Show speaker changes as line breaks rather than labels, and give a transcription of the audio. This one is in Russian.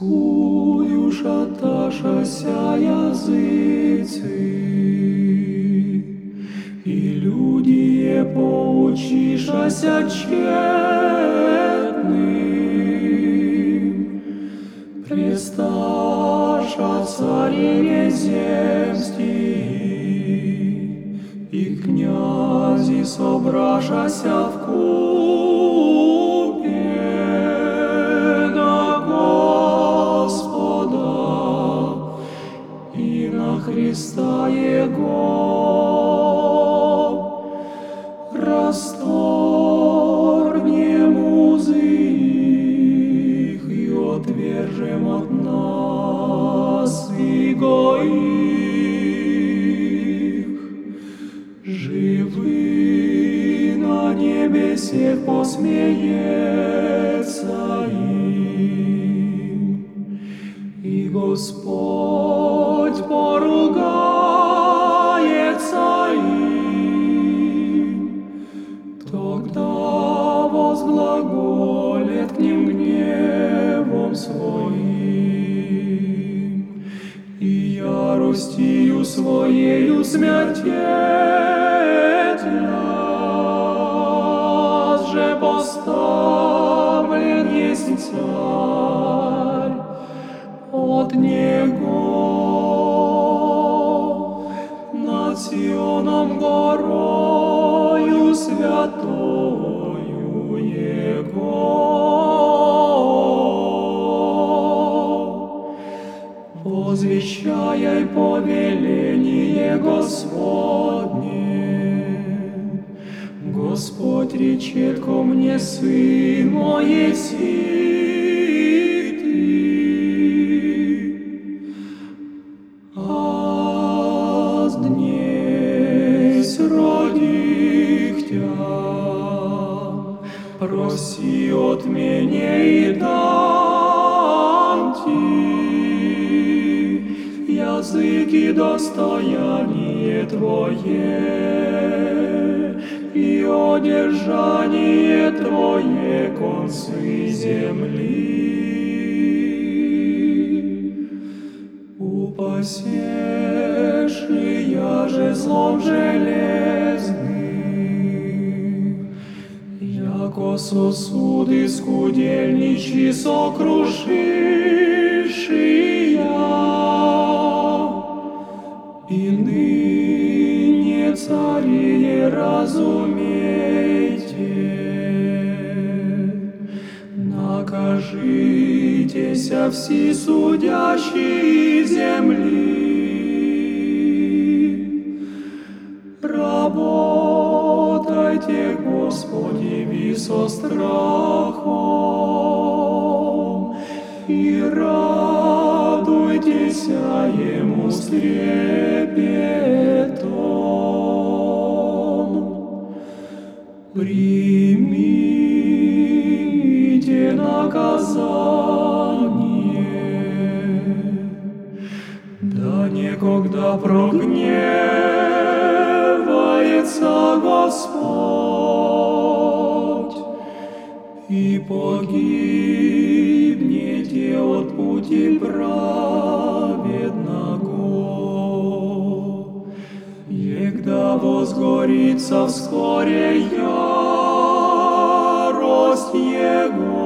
Скую шаташася языцы, И люди поучишася тщетным. Престаша цареве земсти, И князи собрашася в купе Христа Его. Расторгнем узы их и отвержем от нас иго их. Живы на небесе посмеется им, и Господь яростью своею смертельно же поставлен есть царь. От него Возвещай повеление Господне. Господь речет ко мне, сын мой, ты. Аз днесь родих тя, проси от меня и дам ти язык и достояние Твое, и одержание Твое концы земли. Упасешь я же злом железным, яко сосуды скудельничи сокрушишь разумейте, накажитеся все судящие земли. Работайте, Господи, ви со страхом, и радуйтесь Ему с трепетом. Примите наказание, да некогда прогневается Господь, и погибнете от пути праведного. возгорится вскоре ярость Его.